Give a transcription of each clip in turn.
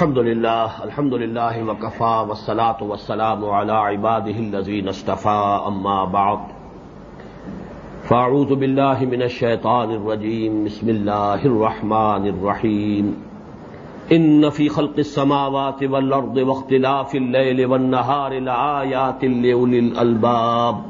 الحمد لله الحمد لله وكفى والصلاة والسلام على عباده الذين اصطفى أما بعد. فأعوذ بالله من الشيطان الرجيم بسم الله الرحمن الرحيم إن في خلق السماوات والأرض واختلاف الليل والنهار لآيات لأولي الألباب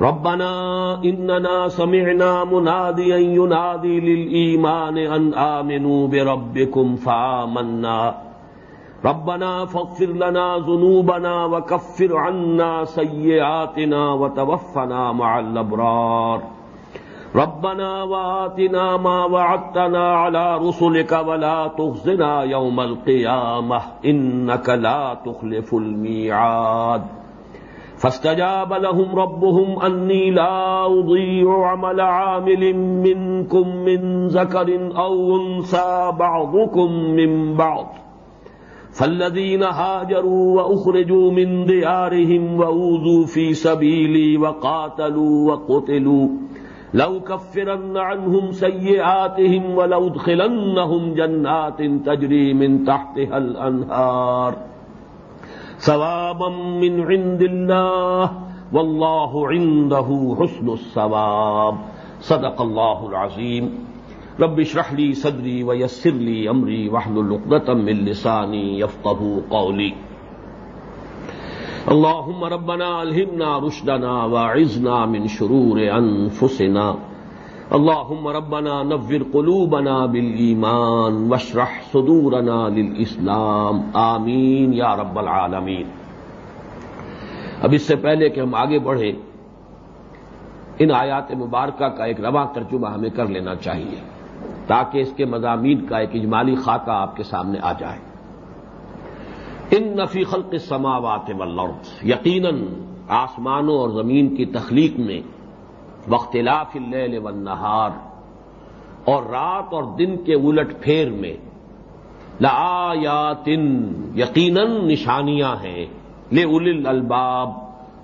ربنا اننا سمعنا مناديا ينادي للايمان ان امنوا بربكم فآمنا. ربنا فاغفر لنا ذنوبنا وكفر عنا سيئاتنا وتوفنا مع الابرار ربنا وآتنا ما وعدتنا على رسلك ولا تخزنا يوم القيامة. إنك لا تخلف الميعاد. فاستجاب لهم ربهم أني لا أضيع عمل عامل منكم من ذكر أو أنثى بعضكم من بعض. فالذين هاجروا وأخرجوا من ديارهم وأوذوا في سبيلي وقاتلوا وقتلوا. لو كفرن عنهم سيئاتهم ولو ادخلنهم جنات تجري من تحتها الأنهار. ثوابا من عند الله والله عنده حسن الثواب. صدق الله العظيم. رب اشرح لي صدري ويسر لي امري واحلل عقدة من لساني يفقهوا قولي. اللهم ربنا الهمنا رشدنا واعذنا من شرور انفسنا اللهم ربنا نور قلوبنا بالایمان واشرح صدورنا للاسلام، آمین یا رب العالمین۔ اب اس سے پہلے کہ ہم آگے بڑھیں، ان آیات مبارکہ کا ایک رواں ترجمہ ہمیں کر لینا چاہیے، تاکہ اس کے مضامین کا ایک اجمالی خاکہ آپ کے سامنے آ جائے۔ ان نفی خلق سماوات والارض، یقیناً آسمانوں اور زمین کی تخلیق میں وختلاف اللیل والنہار، اور رات اور دن کے الٹ پھیر میں، لآیاتن، یقیناً نشانیاں ہیں لے ال الباب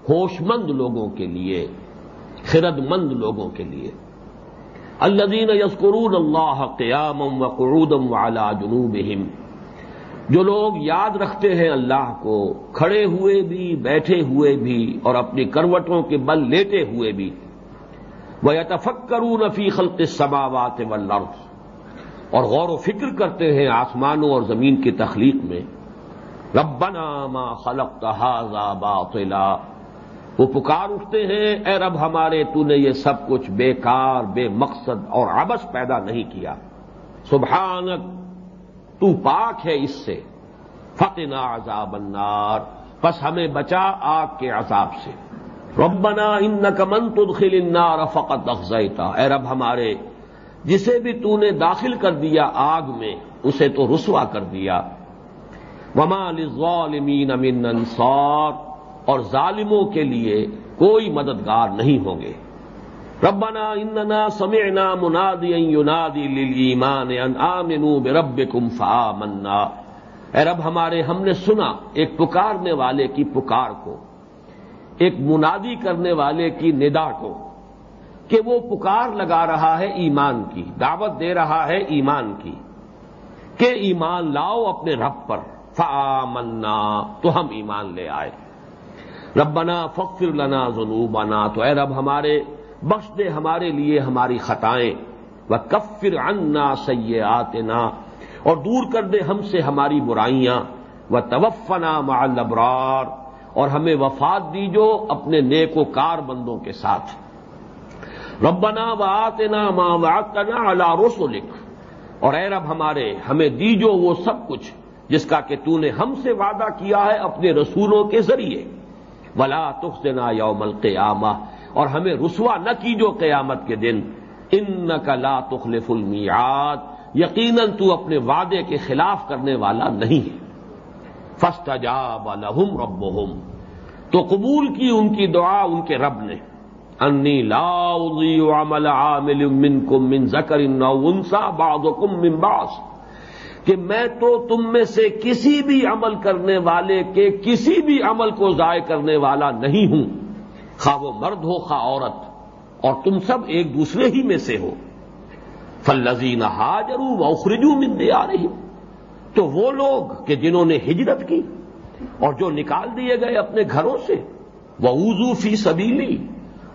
ہوش مند لوگوں کے لیے خرد مند لوگوں کے لیے۔ الدین یسکرون اللہ قیام و قرودم والا جنوبہم، جو لوگ یاد رکھتے ہیں اللہ کو، کھڑے ہوئے بھی، بیٹھے ہوئے بھی، اور اپنی کروٹوں کے بل لیتے ہوئے بھی وہ یتفکرون فی خلق سماوات والارض اور غور و فکر کرتے ہیں آسمانوں اور زمین کی تخلیق میں، ربنا ما خلقت هذا باطلا۔ وہ پکار اٹھتے ہیں، اے رب ہمارے، تو نے یہ سب کچھ بیکار بے مقصد اور عبس پیدا نہیں کیا۔ سبحانک، تو پاک ہے اس سے۔ فتنا عذاب النار۔ پس ہمیں بچا آگ کے عذاب سے۔ ربنا ان من تدخل النار فقط افزیتا اے رب ہمارے، جسے بھی تو نے داخل کر دیا آگ میں، اسے تو رسوا کر دیا۔ وما للظالمین من انصار۔ اور ظالموں کے لیے کوئی مددگار نہیں ہوں گے۔ ربنا اننا سمعنا منادیا ینادی للایمان ان آمنوا بربکم فآمنا۔ اے رب ہمارے، ہم نے سنا ایک پکارنے والے کی پکار کو۔ ایک منادی کرنے والے کی ندا کو کہ وہ پکار لگا رہا ہے ایمان کی، دعوت دے رہا ہے ایمان کی، کہ ایمان لاؤ اپنے رب پر۔ فآمنا، تو ہم ایمان لے آئے۔ ربنا فخر لنا ذنوبنا، تو اے رب ہمارے، بخش دے ہمارے لیے ہماری خطائیں۔ وہ کفر انا سیئاتنا، اور دور کر دے ہم سے ہماری برائیاں۔ وہ توفنا مع الابرار اور ہمیں وفات دیجو اپنے نیک و کار بندوں کے ساتھ۔ ربنا واتنا ما وعدتنا على رسلک اور اے رب ہمارے، ہمیں دیجو وہ سب کچھ جس کا کہ تو نے ہم سے وعدہ کیا ہے اپنے رسولوں کے ذریعے۔ ولا تخزنا یوم القیامہ۔ اور ہمیں رسوا نہ کیجو قیامت کے دن۔ ان کا لا تخلف المیعاد۔ یقیناً تو اپنے وعدے کے خلاف کرنے والا نہیں ہے۔ فسٹ لهم ربهم۔ تو قبول کی ان کی دعا ان کے رب نے۔ انی لا عمل عامل منکم من ذکر انسا بعضکم من بعض۔ کہ میں تو تم میں سے کسی بھی عمل کرنے والے کے کسی بھی عمل کو ضائع کرنے والا نہیں ہوں۔ خواہ وہ مرد ہو، خواہ عورت۔ اور تم سب ایک دوسرے ہی میں سے ہو۔ فلزین حاجرو و اخرجو من دے آ رہی تو وہ لوگ کہ جنہوں نے ہجرت کی اور جو نکال دیے گئے اپنے گھروں سے وہ اوزو فی سبیلی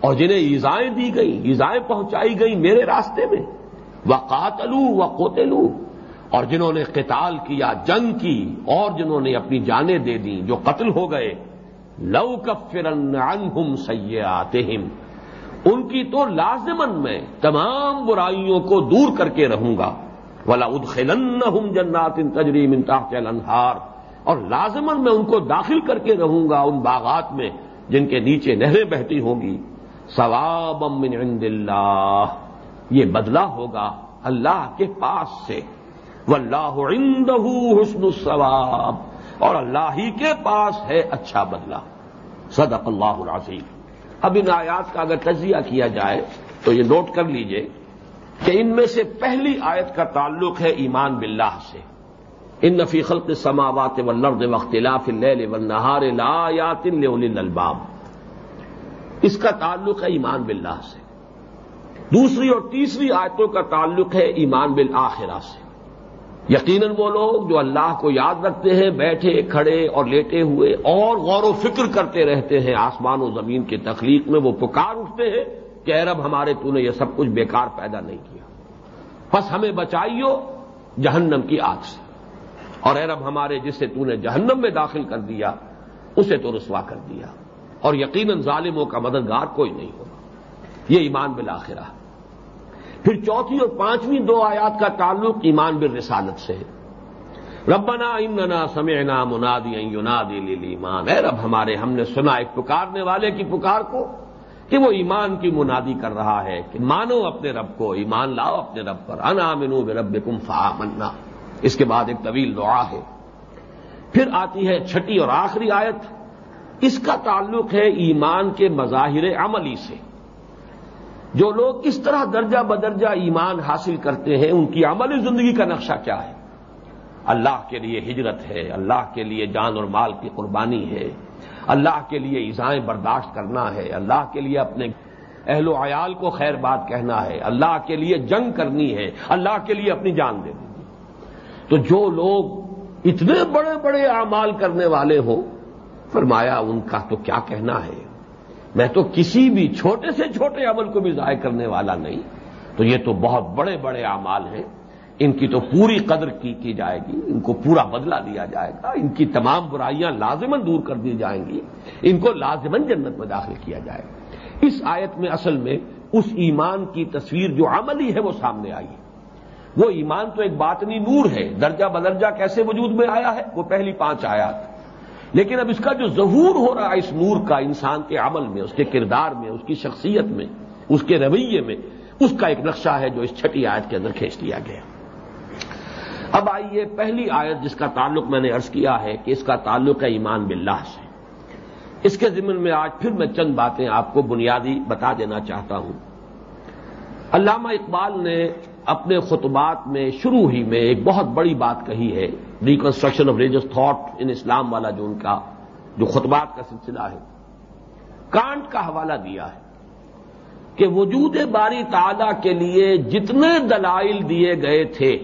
اور جنہیں ایزائیں دی گئی ایزائیں پہنچائی گئی میرے راستے میں۔ وہ قاتلو و کوتلو اور جنہوں نے قتال کیا، جنگ کی، اور جنہوں نے اپنی جانیں دے دی جو قتل ہو گئے۔ لو کفرن عنہم سیئاتہم ان کی تو لازمن میں تمام برائیوں کو دور کر کے رہوں گا۔ ولا ادخلنہم جنات تجریم تحت الانہار۔ اور لازمن میں ان کو داخل کر کے رہوں گا ان باغات میں جن کے نیچے نہریں بہتی ہوں گی۔ ثواب من عند اللہ۔ یہ بدلہ ہوگا اللہ کے پاس سے۔ واللہ عنده حسن الثواب۔ اور اللہ ہی کے پاس ہے اچھا بدلہ۔ صدق اللہ العظیم۔ اب ان آیات کا اگر تجزیہ کیا جائے تو یہ نوٹ کر لیجیے۔ کہ ان میں سے پہلی آیت کا تعلق ہے ایمان باللہ سے۔ ان نفی خلق سماوات والارض واختلاف اللیل والنہار لآیات لأولی الالباب اس کا تعلق ہے ایمان باللہ سے۔ دوسری اور تیسری آیتوں کا تعلق ہے ایمان بالآخرہ سے۔ یقیناً وہ لوگ جو اللہ کو یاد رکھتے ہیں، بیٹھے، کھڑے اور لیٹے ہوئے اور غور و فکر کرتے رہتے ہیں، آسمان و زمین کی تخلیق میں وہ پکار اٹھتے ہیں۔ کہ اے رب ہمارے تو نے یہ سب کچھ بیکار پیدا نہیں کیا۔ بس ہمیں بچائیو جہنم کی آگ سے۔ اور اے رب ہمارے جس سے تو نے جہنم میں داخل کر دیا، اسے تو رسوا کر دیا۔ اور یقیناً ظالموں کا مددگار کوئی نہیں ہوگا۔ یہ ایمان بالآخرہ۔ پھر چوتھی اور پانچویں دو آیات کا تعلق ایمان بر رسالت سے ربنا اننا سمعنا منادی ینادی للایمان۔ اے رب ہمارے ہم نے سنا ایک پکارنے والے کی پکار کو۔ کہ وہ ایمان کی منادی کر رہا ہے کہ مانو اپنے رب کو، ایمان لاؤ اپنے رب پر۔ انا منو رب کم فا اس کے بعد ایک طویل دعا ہے۔ پھر آتی ہے چھٹی اور آخری آیت۔ اس کا تعلق ہے ایمان کے مظاہر عملی سے۔ جو لوگ اس طرح درجہ بدرجہ ایمان حاصل کرتے ہیں، ان کی عملی زندگی کا نقشہ کیا ہے؟ اللہ کے لیے ہجرت ہے، اللہ کے لیے جان اور مال کی قربانی ہے، اللہ کے لیے ایزائیں برداشت کرنا ہے، اللہ کے لیے اپنے اہل و عیال کو خیر بات کہنا ہے، اللہ کے لیے جنگ کرنی ہے، اللہ کے لیے اپنی جان دے دینی تو جو لوگ اتنے بڑے بڑے اعمال کرنے والے ہوں فرمایا ان کا تو کیا کہنا ہے؟ میں تو کسی بھی چھوٹے سے چھوٹے عمل کو بھی ضائع کرنے والا نہیں۔ تو یہ تو بہت بڑے بڑے اعمال ہیں۔ ان کی تو پوری قدر کی کی جائے گی ان کو پورا بدلہ دیا جائے گا ان کی تمام برائیاں لازمن دور کر دی جائیں گی ان کو لازمن جنت میں داخل کیا جائے گا۔ اس آیت میں اصل میں اس ایمان کی تصویر جو عملی ہے وہ سامنے آئی وہ ایمان تو ایک باطنی نور ہے، درجہ بدرجہ کیسے وجود میں آیا ہے؟ وہ پہلی پانچ آیات۔ لیکن اب اس کا جو ظہور ہو رہا ہے اس نور کا، انسان کے عمل میں، اس کے کردار میں، اس کی شخصیت میں، اس کے رویے میں، اس کا ایک نقشہ ہے جو اس چھٹی آیت کے اندر کھینچ لیا گیا۔ اب آئیے پہلی آیت جس کا تعلق میں نے ارض کیا ہے کہ اس کا تعلق ہے ایمان باللہ سے۔ اس کے ضمن میں آج پھر میں چند باتیں آپ کو بنیادی بتا دینا چاہتا ہوں۔ علامہ اقبال نے اپنے خطبات میں شروع ہی میں ایک بہت بڑی بات کہی ہے reconstruction of religious thought in Islam والا جو ان کا جو خطبات کا سلسلہ ہے۔ کانٹ کا حوالہ دیا ہے کہ وجود باری تعالی کے لیے جتنے دلائل دیے گئے تھے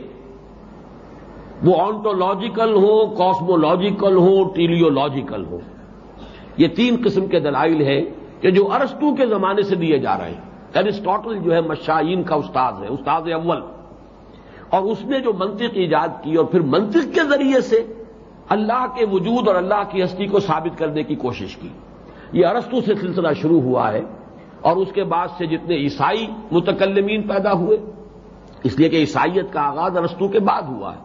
وہ آنٹولوجیکل ہو کاسمولوجیکل ہو ٹیلیولوجیکل ہو یہ تین قسم کے دلائل ہیں کہ جو ارسٹو کے زمانے سے دیے جا رہے ہیں. ایرسٹوٹل جو ہے مشائین کا استاد ہے استاد اول. اور اس نے جو منطق ایجاد کی اور پھر منطق کے ذریعے سے اللہ کے وجود اور اللہ کی ہستی کو ثابت کرنے کی کوشش کی. یہ ارستو سے سلسلہ شروع ہوا ہے اور اس کے بعد سے جتنے عیسائی متکلمین پیدا ہوئے، اس لیے کہ عیسائیت کا آغاز ارستو کے بعد ہوا ہے.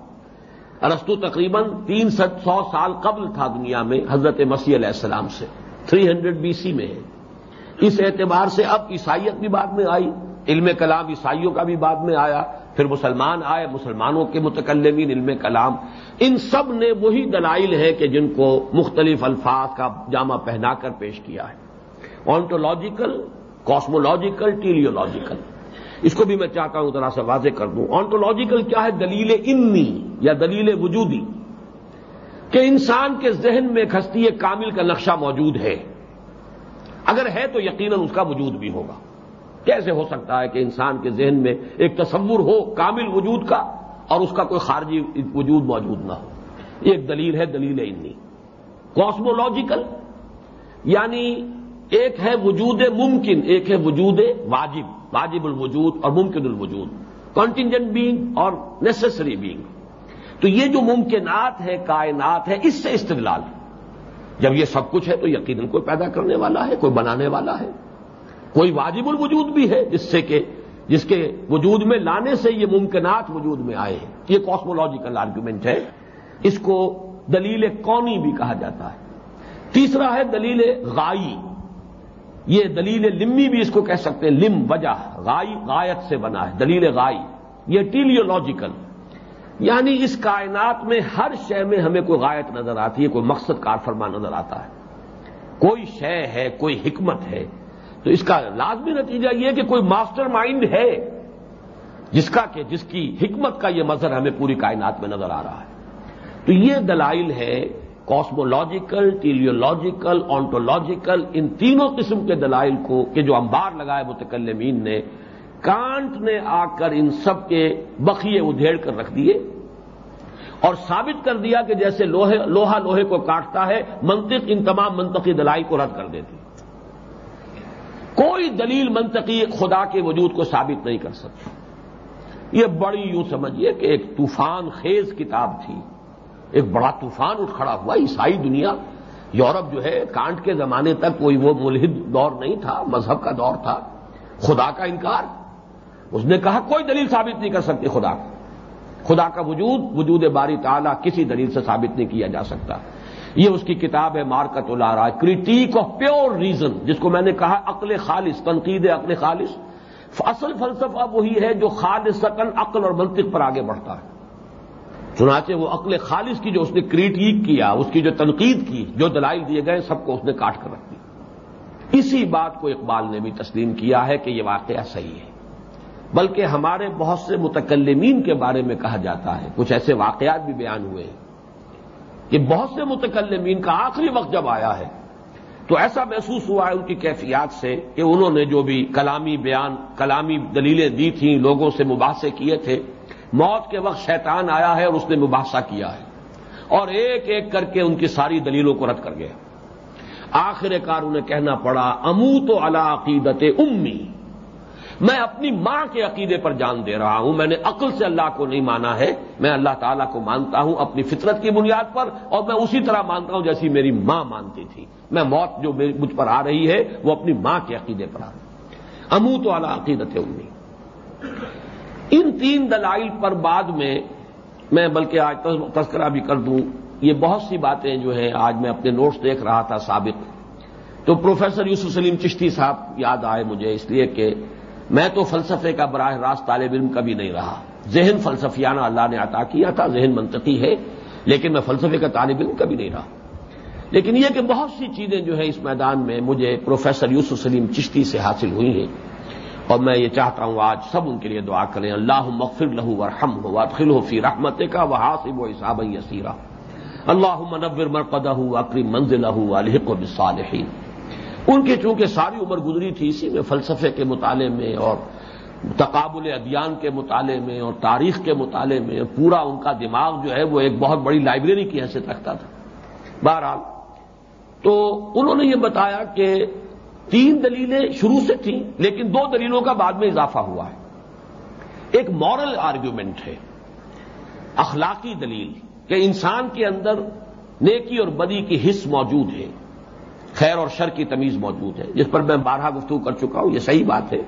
ارستو تقریباً تین سو سال قبل تھا دنیا میں حضرت مسیح علیہ السلام سے۔ تھری ہنڈریڈ بی سی میں ہے۔ اس اعتبار سے اب عیسائیت بھی بعد میں آئی۔ علم کلام عیسائیوں کا بھی بعد میں آیا۔ پھر مسلمان آئے۔ مسلمانوں کے متکلمین علم کلام۔ ان سب نے وہی دلائل ہے کہ جن کو مختلف الفاظ کا جامع پہنا کر پیش کیا ہے۔ آنٹولوجیکل کاسمولوجیکل ٹیلیولوجیکل اس کو بھی میں چاہتا ہوں ذرا سے واضح کر دوں۔ آنٹولوجیکل کیا ہے؟ دلیل انی یا دلیل وجودی؟ کہ انسان کے ذہن میں کھستی کامل کا نقشہ موجود ہے۔ اگر ہے تو یقیناً اس کا وجود بھی ہوگا۔ کیسے ہو سکتا ہے کہ انسان کے ذہن میں ایک تصور ہو کامل وجود کا اور اس کا کوئی خارجی وجود موجود نہ ہو؟ یہ ایک دلیل ہے، دلیل انی کاسمولوجیکل یعنی ایک ہے وجود ممکن، ایک ہے وجود واجب واجب الوجود اور ممکن الوجود کانٹینجنٹ بینگ اور نیسسری بینگ تو یہ جو ممکنات ہے کائنات ہے اس سے استدلال جب یہ سب کچھ ہے تو یقیناً کوئی پیدا کرنے والا ہے، کوئی بنانے والا ہے۔ کوئی واجب الوجود بھی ہے، جس سے کہ، جس کے وجود میں لانے سے یہ ممکنات وجود میں آئے ہیں۔ یہ کاسمولوجیکل آرگومنٹ ہے۔ اس کو دلیل کونی بھی کہا جاتا ہے۔ تیسرا ہے دلیل غائی۔ یہ دلیل لمی بھی اس کو کہہ سکتے ہیں، لم، وجہ، غائی، غایت سے بنا ہے، دلیل غائی۔ یہ ٹیلیولوجیکل یعنی اس کائنات میں ہر شے میں ہمیں کوئی غایت نظر آتی ہے، کوئی مقصد کار فرما نظر آتا ہے۔ کوئی شے ہے، کوئی حکمت ہے۔ تو اس کا لازمی نتیجہ یہ کہ کوئی ماسٹر مائنڈ ہے، جس کا کہ جس کی حکمت کا یہ مظہر ہمیں پوری کائنات میں نظر آ رہا ہے۔ تو یہ دلائل ہے کاسمولوجیکل ٹیلیولوجیکل آنٹولوجیکل ان تینوں قسم کے دلائل کو کہ جو انبار لگائے متکلمین نے، کانٹ نے آ کر ان سب کے بخیے ادھیڑ کر رکھ دیے اور ثابت کر دیا کہ جیسے لوہا لوہے کو کاٹتا ہے، منطق ان تمام منطقی دلائی کو رد کر دیتی کوئی دلیل منطقی خدا کے وجود کو ثابت نہیں کر سکتی یہ بڑی یوں سمجھیے کہ ایک طوفان خیز کتاب تھی۔ ایک بڑا طوفان اٹھ کھڑا ہوا، عیسائی دنیا۔ یورپ جو ہے، کانٹ کے زمانے تک کوئی وہ ملحد دور نہیں تھا، مذہب کا دور تھا۔ خدا کا انکار۔ اس نے کہا، کوئی دلیل ثابت نہیں کر سکتی خدا۔ کو خدا کا وجود وجود باری تعالیٰ کسی دلیل سے ثابت نہیں کیا جا سکتا۔ یہ اس کی کتاب ہے، مارکت الارا کریٹیک آف پیور ریزن جس کو میں نے کہا، عقل خالص، تنقید عقل خالص۔ اصل فلسفہ وہی ہے جو خالص عقل اور منطق پر آگے بڑھتا ہے۔ چنانچہ وہ عقل خالص کی جو اس نے کریٹیک کیا، اس کی جو تنقید کی، جو دلائل دیے گئے، سب کو اس نے کاٹ کر رکھ دی اسی بات کو اقبال نے بھی تسلیم کیا ہے کہ یہ واقعہ صحیح ہے۔ بلکہ ہمارے بہت سے متکلمین کے بارے میں کہا جاتا ہے، کچھ ایسے واقعات بھی بیان ہوئے ہیں کہ بہت سے متکلمین کا آخری وقت جب آیا ہے، تو ایسا محسوس ہوا ہے ان کی کیفیات سے کہ انہوں نے جو بھی کلامی بیان، کلامی دلیلیں دی تھیں، لوگوں سے مباحثے کیے تھے موت کے وقت شیطان آیا ہے اور اس نے مباحثہ کیا ہے۔ اور ایک ایک کر کے ان کی ساری دلیلوں کو رد کر گیا۔ آخر کار انہیں کہنا پڑا امو تو اللہ عقیدت امی۔ میں اپنی ماں کے عقیدے پر جان دے رہا ہوں، میں نے عقل سے اللہ کو نہیں مانا ہے، میں اللہ تعالیٰ کو مانتا ہوں اپنی فطرت کی بنیاد پر، اور میں اسی طرح مانتا ہوں جیسی میری ماں مانتی تھی۔ میں موت جو مجھ پر آ رہی ہے، وہ اپنی ماں کے عقیدے پر آ رہی۔ امو تو اللہ عقیدت امی۔ ان تین دلائل پر بعد میں میں بلکہ آج تذکرہ بھی کر دوں، یہ بہت سی باتیں جو ہیں آج میں اپنے نوٹس دیکھ رہا تھا سابق۔ تو پروفیسر یوسف سلیم چشتی صاحب یاد آئے مجھے اس لیے کہ میں تو فلسفے کا براہ راست طالب علم کبھی نہیں رہا۔ ذہن فلسفیانہ اللہ نے عطا کیا تھا، ذہن منطقی ہے، لیکن میں فلسفے کا طالب علم کبھی نہیں رہا۔ لیکن یہ کہ بہت سی چیزیں جو ہیں اس میدان میں مجھے پروفیسر یوسف سلیم چشتی سے حاصل ہوئی ہیں۔ اور میں یہ چاہتا ہوں آج سب ان کے لیے دعا کریں۔ اللہ مغفر لہو ورحم ہو ادخل ہو فی رحمت کا وہ حاصب و حساب یسیرا۔ اللہ منور مرقدہ اکری منزل الحق و بصالحین ان کی چونکہ ساری عمر گزری تھی، اسی میں فلسفے کے مطالعے میں اور تقابل ادیان کے مطالعے میں اور تاریخ کے مطالعے میں پورا ان کا دماغ جو ہے وہ ایک بہت بڑی لائبریری کی حیثیت رکھتا تھا۔ بہرحال تو انہوں نے یہ بتایا کہ تین دلیلیں شروع سے تھیں، لیکن دو دلیلوں کا بعد میں اضافہ ہوا ہے۔ ایک مورل آرگیومنٹ ہے، اخلاقی دلیل کہ انسان کے اندر نیکی اور بدی کی حص موجود ہے، خیر اور شر کی تمیز موجود ہے، جس پر میں بارہ گفتگو کر چکا ہوں، یہ صحیح بات ہے۔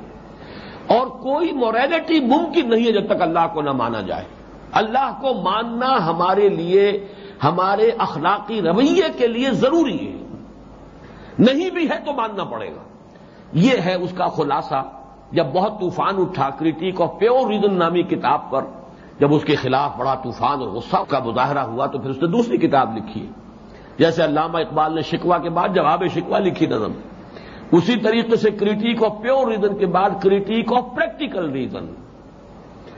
اور کوئی موریلٹی ممکن نہیں ہے جب تک اللہ کو نہ مانا جائے۔ اللہ کو ماننا ہمارے لیے، ہمارے اخلاقی رویے کے لیے ضروری ہے۔ نہیں بھی ہے تو ماننا پڑے گا۔ یہ ہے اس کا خلاصہ، جب بہت طوفان اٹھا کریٹیک آف پیور ریزن نامی کتاب پر، جب اس کے خلاف بڑا طوفان اور غصہ کا مظاہرہ ہوا تو پھر اس نے دوسری کتاب لکھی۔ ہے جیسے علامہ اقبال نے شکوا کے بعد جواب شکوا لکھی نظم۔ اسی طریقے سے کریٹیک آف پیور ریزن کے بعد کریٹیک آف پریکٹیکل ریزن۔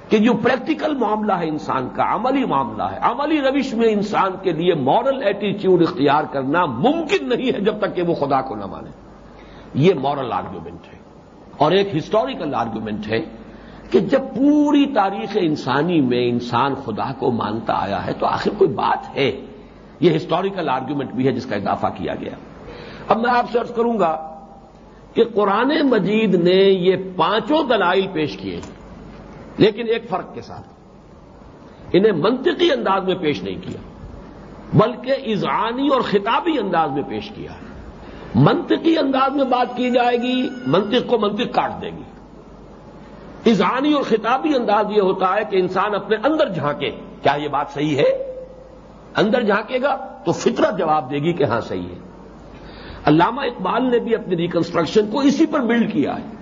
کہ جو پریکٹیکل معاملہ ہے انسان کا، عملی معاملہ ہے۔ عملی روش میں انسان کے لیے مارل ایٹیچیوڈ اختیار کرنا ممکن نہیں ہے جب تک کہ وہ خدا کو نہ مانے۔ یہ مارل آرگیومنٹ ہے۔ اور ایک ہسٹوریکل آرگیومنٹ ہے کہ جب پوری تاریخ انسانی میں انسان خدا کو مانتا آیا ہے تو آخر کوئی بات ہے۔ یہ ہسٹوریکل آرگیومنٹ بھی ہے جس کا اضافہ کیا گیا۔ اب میں آپ سے ارض کروں گا کہ قرآن مجید نے یہ پانچوں دلائل پیش کیے۔ ہیں لیکن ایک فرق کے ساتھ۔ انہیں منطقی انداز میں پیش نہیں کیا، بلکہ اذعانی اور خطابی انداز میں پیش کیا۔ ہے منطقی انداز میں بات کی جائے گی، منطق کو منطق کاٹ دے گی۔ اذعانی اور خطابی انداز یہ ہوتا ہے کہ انسان اپنے اندر جھانکے، کیا یہ بات صحیح ہے؟ اندر جھانکے گا تو فطرت جواب دے گی کہ ہاں صحیح ہے۔ علامہ اقبال نے بھی اپنی ریکنسٹرکشن کو اسی پر بلڈ کیا ہے۔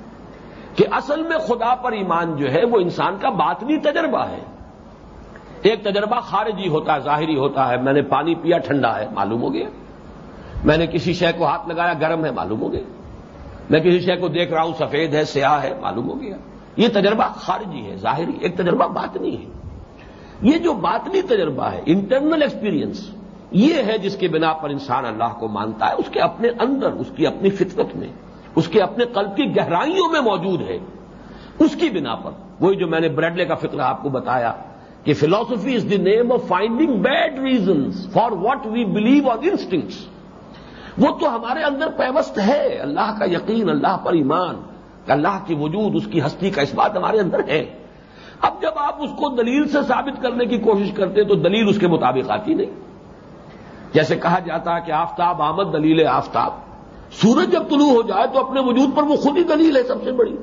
کہ اصل میں خدا پر ایمان جو ہے وہ انسان کا باطنی تجربہ ہے۔ ایک تجربہ خارجی ہوتا ہے، ظاہری ہوتا ہے۔ میں نے پانی پیا، ٹھنڈا ہے، معلوم ہو گیا۔ میں نے کسی شے کو ہاتھ لگایا، گرم ہے، معلوم ہو گیا۔ میں کسی شے کو دیکھ رہا ہوں، سفید ہے، سیاہ ہے، معلوم ہو گیا۔ یہ تجربہ خارجی ہے، ظاہری، ایک تجربہ باطنی ہے۔ یہ جو باطنی تجربہ ہے انٹرنل ایکسپیرئنس یہ ہے جس کے بنا پر انسان اللہ کو مانتا ہے، اس کے اپنے اندر، اس کی اپنی فطرت میں۔ اس کے اپنے قلب کی گہرائیوں میں موجود ہے۔ اس کی بنا پر، وہی جو میں نے بریڈلے کا فکر آپ کو بتایا کہ philosophy is the name of finding bad reasons for what we believe on instincts وہ تو ہمارے اندر پیوست ہے۔ اللہ کا یقین، اللہ پر ایمان۔ اللہ کی وجود، اس کی ہستی کا اس بات ہمارے اندر ہے۔ اب جب آپ اس کو دلیل سے ثابت کرنے کی کوشش کرتے تو دلیل اس کے مطابق آتی نہیں۔ جیسے کہا جاتا ہے کہ آفتاب آمد، دلیل آفتاب۔ سورج جب طلوع ہو جائے تو اپنے وجود پر وہ خود ہی دلیل ہے سب سے بڑی۔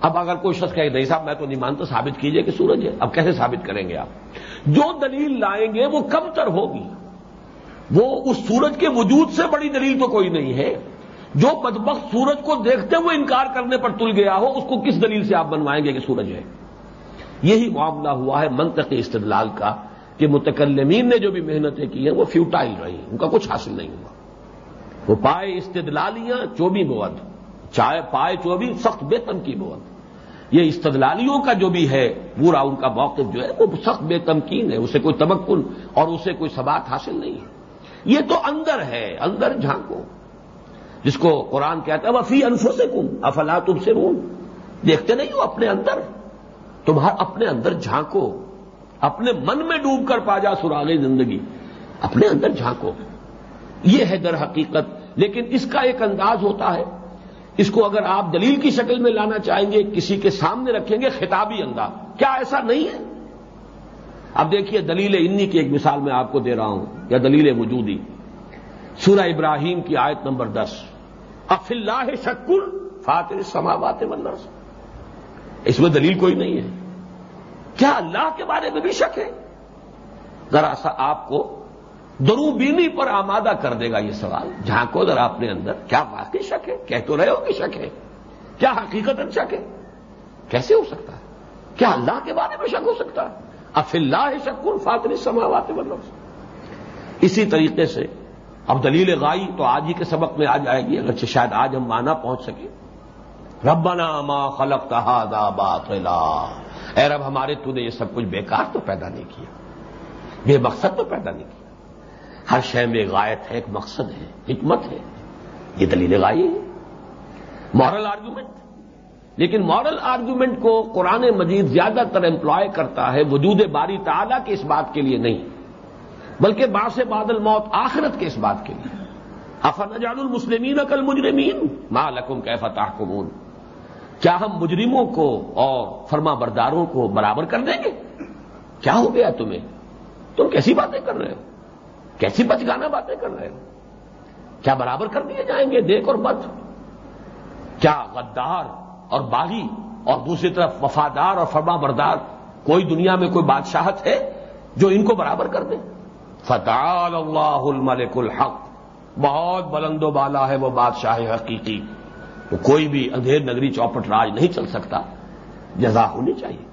اب اگر کوئی شخص کہے نہیں صاحب، میں تو نہیں مانتا، ثابت کیجیے کہ سورج ہے۔ اب کیسے ثابت کریں گے آپ؟ جو دلیل لائیں گے وہ کم تر ہوگی؟ وہ اس سورج کے وجود سے بڑی دلیل تو کوئی نہیں ہے۔ جو بدبخت سورج کو دیکھتے ہوئے انکار کرنے پر تل گیا ہو، اس کو کس دلیل سے آپ بنوائیں گے کہ سورج ہے؟ یہی معاملہ ہوا ہے منطقی استدلال کا کہ متکلمین نے جو بھی محنتیں کی ہیں وہ فیوٹائل رہی ان کا کچھ حاصل نہیں ہوا۔ وہ پائے استدلالیاں چوبی بود چائے پائے چوبی، سخت بے تمکی بود یہ استدلالیوں کا جو بھی ہے، پورا ان کا موقف جو ہے، وہ سخت بے تمکین ہے اسے کوئی تمکن اور اسے کوئی سبات حاصل نہیں ہے۔ یہ تو اندر ہے، اندر جھانکو۔ جس کو قرآن کہتا ہے، وفی انفو سے کم افلا تم سے رون دیکھتے نہیں ہو اپنے اندر؟ تمہارا اپنے اندر جھانکو۔ اپنے من میں ڈوب کر پا جا سراغ زندگی۔ اپنے اندر جھانکو۔ یہ ہے در حقیقت، لیکن اس کا ایک انداز ہوتا ہے۔ اس کو اگر آپ دلیل کی شکل میں لانا چاہیں گے، کسی کے سامنے رکھیں گے، خطابی انداز۔ کیا ایسا نہیں ہے؟ اب دیکھیے دلیل انی کی ایک مثال میں آپ کو دے رہا ہوں، یا دلیل وجودی۔ سورہ ابراہیم کی آیت نمبر دس۔ اف اللہ شکر فاتر سماوات بات اس میں دلیل کوئی نہیں ہے۔ کیا اللہ کے بارے میں بھی شک ہے؟ ذرا سا آپ کو درو بینی پر آمادہ کر دے گا یہ سوال۔ جھانکو ذرا اپنے اندر کیا واقعی شک ہے؟ کہہ تو رہے ہو کہ شک ہے۔ کیا حقیقت شک ہے؟ کیسے ہو سکتا ہے؟ کیا اللہ کے بارے میں شک ہو سکتا ہے؟ اف اللہ شکر فاتر سماوات مطلب اسی طریقے سے اب دلیل غائی تو آج ہی کے سبق میں آ جائے گی، اگرچہ شاید آج ہم مانا پہنچ سکے ربنا ما خلق تہادا باطلا۔ اے رب ہمارے تو نے یہ سب کچھ بیکار تو پیدا نہیں کیا۔ بے مقصد تو پیدا نہیں کیا۔ ہر شے میں غائط ہے، ایک مقصد ہے، حکمت ہے۔ یہ دلیل غائی ہے۔ مارل آرگومنٹ لیکن مارل آرگومنٹ کو قرآن مجید زیادہ تر امپلائے کرتا ہے وجود باری تعالیٰ کے اس بات کے لیے نہیں، بلکہ باس بادل موت آخرت کے اس بات کے لیے۔ افن جان المسلمین اکل مجرمین ماں لکم کے فتح کمون کیا ہم مجرموں کو اور فرما برداروں کو برابر کر دیں گے؟ کیا ہو گیا تمہیں؟ تم کیسی باتیں کر رہے ہو؟ کیسی بچگانا باتیں کر رہے ہو کیا برابر کر دیے جائیں گے دیکھ اور بد؟ کیا غدار اور باغی اور دوسری طرف وفادار اور فرما بردار کوئی دنیا میں کوئی بادشاہت ہے جو ان کو برابر کر دے؟ فتح اللہ الملک الحق۔ بہت بلند و بالا ہے وہ بادشاہ حقیقی۔ تو کوئی بھی اندھیر نگری چوپٹ راج نہیں چل سکتا۔ جزا ہونی چاہیے۔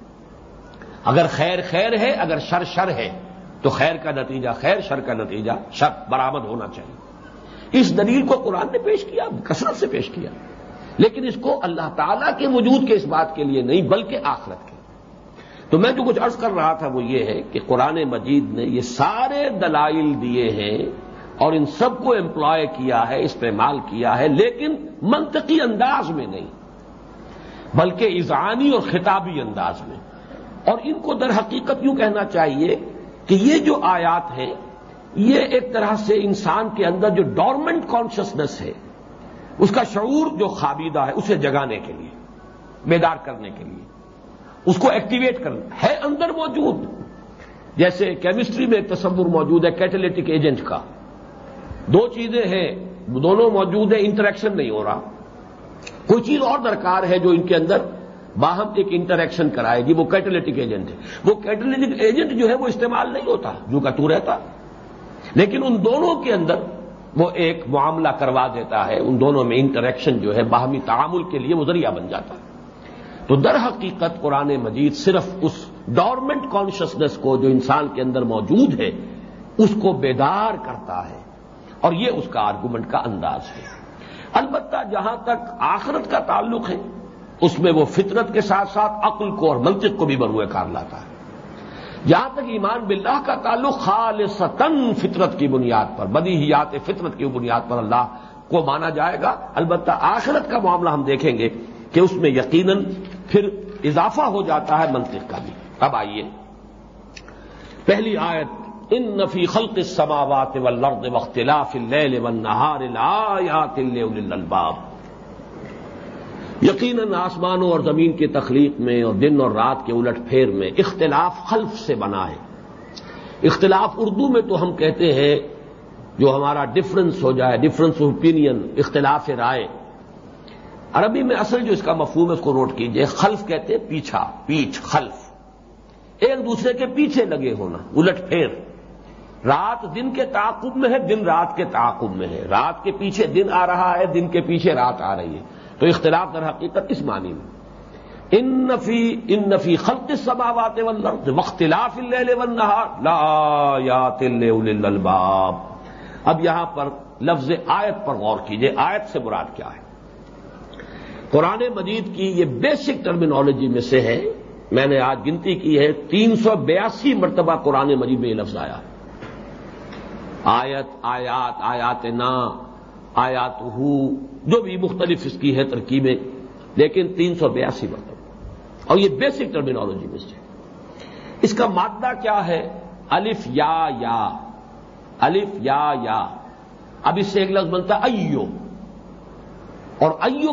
اگر خیر خیر ہے، اگر شر شر ہے تو خیر کا نتیجہ، خیر شر کا نتیجہ، شر برآمد ہونا چاہیے۔ اس دلیل کو قرآن نے پیش کیا، کثرت سے پیش کیا۔ لیکن اس کو اللہ تعالیٰ کے وجود کے اس بات کے لیے نہیں، بلکہ آخرت کے۔ تو میں جو کچھ عرض کر رہا تھا وہ یہ ہے کہ قرآن مجید نے یہ سارے دلائل دیے ہیں اور ان سب کو امپلائے کیا ہے، استعمال کیا ہے، لیکن منطقی انداز میں نہیں، بلکہ ایزانی اور خطابی انداز میں۔ اور ان کو در حقیقت یوں کہنا چاہیے کہ یہ جو آیات ہیں، یہ ایک طرح سے انسان کے اندر جو ڈورمنٹ کانشسنس ہے، اس کا شعور جو خابیدہ ہے، اسے جگانے کے لیے، بیدار کرنے کے لیے، اس کو ایکٹیویٹ کرنا ہے اندر موجود۔ جیسے کیمسٹری میں ایک تصور موجود ہے کیٹلیٹک ایجنٹ کا۔ دو چیزیں ہیں، دونوں موجود ہیں انٹریکشن نہیں ہو رہا۔ کوئی چیز اور درکار ہے جو ان کے اندر؟ باہم ایک انٹریکشن کرائے گی، وہ کیٹلیٹک ایجنٹ ہے۔ وہ کیٹلیٹک ایجنٹ جو ہے وہ استعمال نہیں ہوتا، جو کا تو رہتا۔ لیکن ان دونوں کے اندر وہ ایک معاملہ کروا دیتا ہے، ان دونوں میں انٹریکشن جو ہے باہمی تعامل کے لیے وہ ذریعہ بن جاتا۔ ہے تو در حقیقت قرآن مجید صرف اس ڈورمنٹ کانشسنس کو جو انسان کے اندر موجود ہے، اس کو بیدار کرتا ہے۔ اور یہ اس کا آرگومنٹ کا انداز ہے۔ البتہ جہاں تک آخرت کا تعلق ہے اس میں وہ فطرت کے ساتھ ساتھ عقل کو اور منطق کو بھی بروئے کار لاتا ہے۔ جہاں تک ایمان باللہ کا تعلق، خالصتاً فطرت کی بنیاد پر بدی ہی فطرت کی بنیاد پر اللہ کو مانا جائے گا۔ البتہ آخرت کا معاملہ ہم دیکھیں گے کہ اس میں یقیناً پھر اضافہ ہو جاتا ہے منطق کا بھی۔ اب آئیے۔ پہلی آیت، ان نفی خلق السماوات والارض واختلاف اللیل والنہار لآیات للالباب یقیناً آسمانوں اور زمین کی تخلیق میں اور دن اور رات کے الٹ پھیر میں اختلاف خلف سے بنا ہے۔ اختلاف اردو میں تو ہم کہتے ہیں جو ہمارا ڈفرنس ہو جائے ڈفرنس آف اوپینین اختلاف رائے۔ عربی میں اصل جو اس کا مفہوم ہے اس کو نوٹ کیجیے۔ خلف کہتے ہیں پیچھا، پیچھ، خلف۔ ایک دوسرے کے پیچھے لگے ہونا، الٹ پھیر۔ رات دن کے تعاقب میں ہے، دن رات کے تعاقب میں ہے۔ رات کے پیچھے دن آ رہا ہے، دن کے پیچھے رات آ رہی ہے۔ تو اختلاف در حقیقت اس معنی میں۔ ان نفی ان نفی خلق سباوات وختلاف الباب اب یہاں پر لفظ آیت پر غور کیجیے، آیت سے مراد کیا ہے؟ قرآن مجید کی یہ بیسک ٹرمینالوجی میں سے ہے۔ میں نے آج گنتی کی ہے، تین سو بیاسی مرتبہ قرآن مجید میں یہ لفظ آیا۔ آیت، آیات آیات نا آیات ہو جو بھی مختلف اس کی ہے ترکیبیں، لیکن تین سو بیاسی مرتبہ۔ اور یہ بیسک ٹرمینالوجی میں سے اس کا مادہ کیا ہے؟ الف یا یا۔ الف یا یا۔ اب اس سے ایک لفظ بنتا ایو۔ اور ایو